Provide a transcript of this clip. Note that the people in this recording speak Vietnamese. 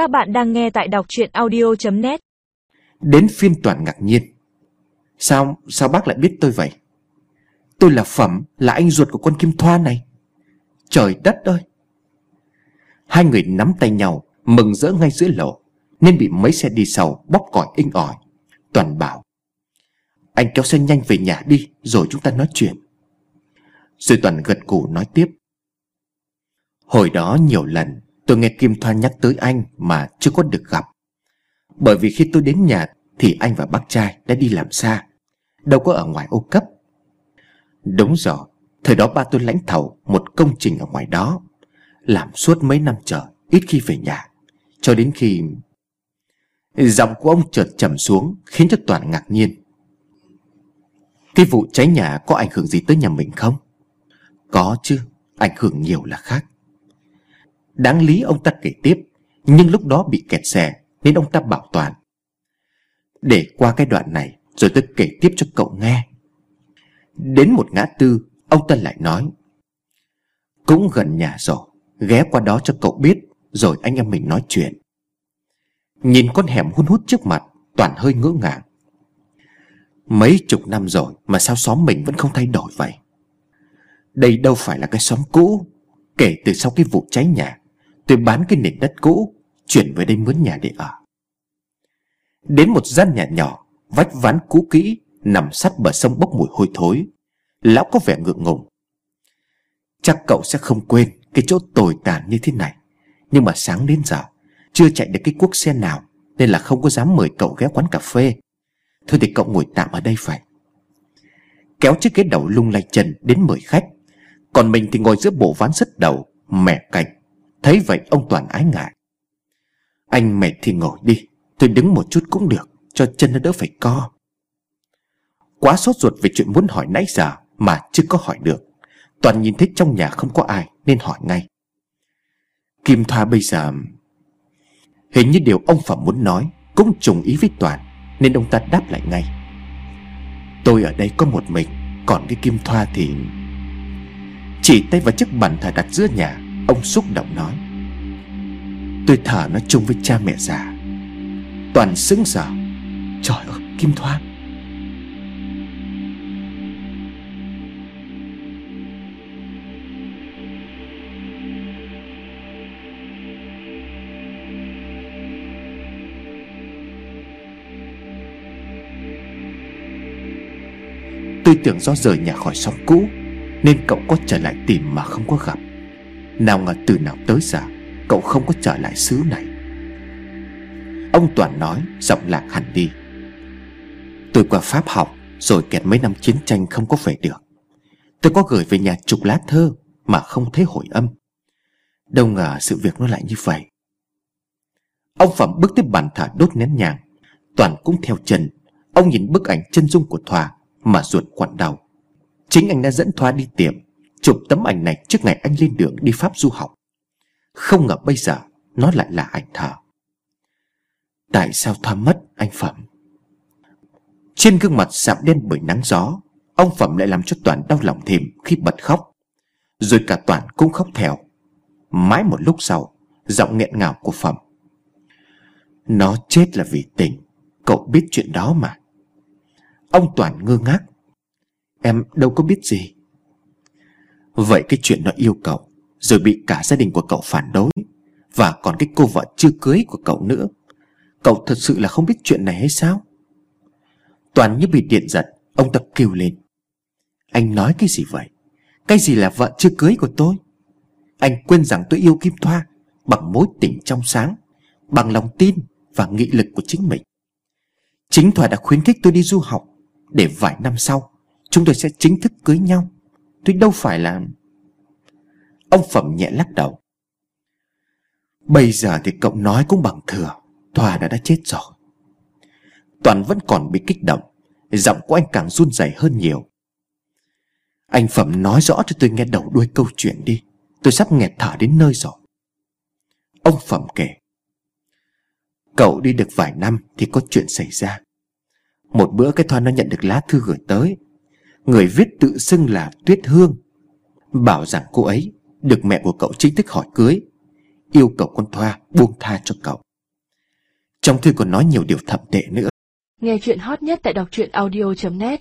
Các bạn đang nghe tại đọc chuyện audio.net Đến phiên Toàn ngạc nhiên. Sao, sao bác lại biết tôi vậy? Tôi là Phẩm Là anh ruột của con Kim Thoa này. Trời đất ơi! Hai người nắm tay nhau Mừng rỡ ngay giữa lộ Nên bị mấy xe đi sau bóp còi inh ỏi. Toàn bảo Anh kéo xe nhanh về nhà đi Rồi chúng ta nói chuyện. Rồi Toàn gật cù nói tiếp Hồi đó nhiều lần tôi nghe Kim Thoa nhắc tới anh mà chưa có được gặp. Bởi vì khi tôi đến nhà thì anh và bác trai đã đi làm xa, Đâu có ở ngoài ô cấp. Đúng rồi Thời đó ba tôi lãnh thầu một công trình ở ngoài đó, Làm suốt mấy năm trời Ít khi về nhà, Cho đến khi Giọng của ông chợt trầm xuống, Khiến cho Toàn ngạc nhiên. Cái vụ cháy nhà có ảnh hưởng gì tới nhà mình không? Có chứ, Ảnh hưởng nhiều là khác. Đáng lý ông ta kể tiếp, Nhưng lúc đó bị kẹt xe, Nên ông ta bảo toàn. Để qua cái đoạn này, Rồi tôi kể tiếp cho cậu nghe. Đến một ngã tư, Ông ta lại nói, Cũng gần nhà rồi Ghé qua đó cho cậu biết, Rồi anh em mình nói chuyện. Nhìn con hẻm hun hút trước mặt, Toàn hơi ngỡ ngàng. Mấy chục năm rồi Mà sao xóm mình vẫn không thay đổi vậy? Đây đâu phải là cái xóm cũ, Kể từ sau cái vụ cháy nhà Tôi bán cái nền đất cũ, Chuyển về đây mướn nhà để ở. Đến một gian nhà nhỏ, Vách ván cũ kỹ, Nằm sát bờ sông bốc mùi hôi thối. Lão có vẻ ngượng ngùng. Chắc cậu sẽ không quên Cái chỗ tồi tàn như thế này. Nhưng mà sáng đến giờ, Chưa chạy được cái cuốc xe nào, Nên là không có dám mời cậu ghé quán cà phê. Thôi thì cậu ngồi tạm ở đây phải Kéo chiếc ghế đầu lung lay chân Đến mời khách. Còn mình thì ngồi giữa bộ ván sứt đầu, Mẻ cạnh Thấy vậy ông Toàn ái ngại. Anh mệt thì ngồi đi, Tôi đứng một chút cũng được, Cho chân nó đỡ phải co. Quá sốt ruột về chuyện muốn hỏi nãy giờ Mà chưa có hỏi được. Toàn nhìn thấy trong nhà không có ai Nên hỏi ngay. Kim Thoa bây giờ, Hình như điều ông Phẩm muốn nói Cũng trùng ý với Toàn, Nên ông ta đáp lại ngay. Tôi ở đây có một mình, Còn cái Kim Thoa thì Chỉ tay vào chiếc bàn thờ đặt giữa nhà Ông xúc động nói, Tôi thở nó chung với cha mẹ già. Toàn sững sờ Trời ơi, Kim Thoa Tôi tưởng do rời nhà khỏi xóm cũ, Nên cậu có trở lại tìm mà không có gặp. Nào ngờ từ nào tới giờ, Cậu không có trở lại xứ này. Ông Toàn nói, Giọng lạc hẳn đi. Tôi qua Pháp học, Rồi kẹt mấy năm chiến tranh không có về được. Tôi có gửi về nhà chục lá thơ, Mà không thấy hồi âm. Đâu ngờ sự việc nó lại như vậy. Ông Phẩm bước tiếp bàn thờ đốt nén nhàng. Toàn cũng theo chân. Ông nhìn bức ảnh chân dung của Thoa Mà ruột quặn đau Chính anh đã dẫn Thoa đi tiệm. Chụp tấm ảnh này trước ngày anh lên đường đi Pháp du học. Không ngờ bây giờ Nó lại là ảnh thờ. Tại sao Thoa mất, anh Phẩm? Trên gương mặt sạm đen bởi nắng gió, Ông Phẩm lại làm cho Toàn đau lòng thêm khi bật khóc. Rồi cả Toàn cũng khóc theo. Mãi một lúc sau, Giọng nghẹn ngào của Phẩm. Nó chết là vì tình, Cậu biết chuyện đó mà. Ông Toàn ngơ ngác. Em đâu có biết gì. Vậy cái chuyện nó yêu cậu, Rồi bị cả gia đình của cậu phản đối, Và còn cái cô vợ chưa cưới của cậu nữa, Cậu thật sự là không biết chuyện này hay sao? Toàn như bị điện giật, Ông tập kêu lên. Anh nói cái gì vậy? Cái gì là vợ chưa cưới của tôi? Anh quên rằng tôi yêu Kim Thoa Bằng mối tình trong sáng, Bằng lòng tin và nghị lực của chính mình. Chính Thoa đã khuyến khích tôi đi du học Để vài năm sau, Chúng tôi sẽ chính thức cưới nhau. Tôi đâu phải là Ông Phẩm nhẹ lắc đầu. Bây giờ thì cậu nói cũng bằng thừa Thoa đã đã chết rồi. Toàn vẫn còn bị kích động, Giọng của anh càng run rẩy hơn nhiều. Anh Phẩm nói rõ cho tôi nghe đầu đuôi câu chuyện đi, Tôi sắp nghẹt thở đến nơi rồi. Ông Phẩm kể, Cậu đi được vài năm thì có chuyện xảy ra. Một bữa cái Thoa nó nhận được lá thư gửi tới Người viết tự xưng là Tuyết Hương. Bảo rằng cô ấy Được mẹ của cậu chính thức hỏi cưới, Yêu cầu con Thoa buông tha cho cậu. Trong thư còn nói nhiều điều thậm tệ nữa. Nghe chuyện hot nhất tại đọc truyện audio.net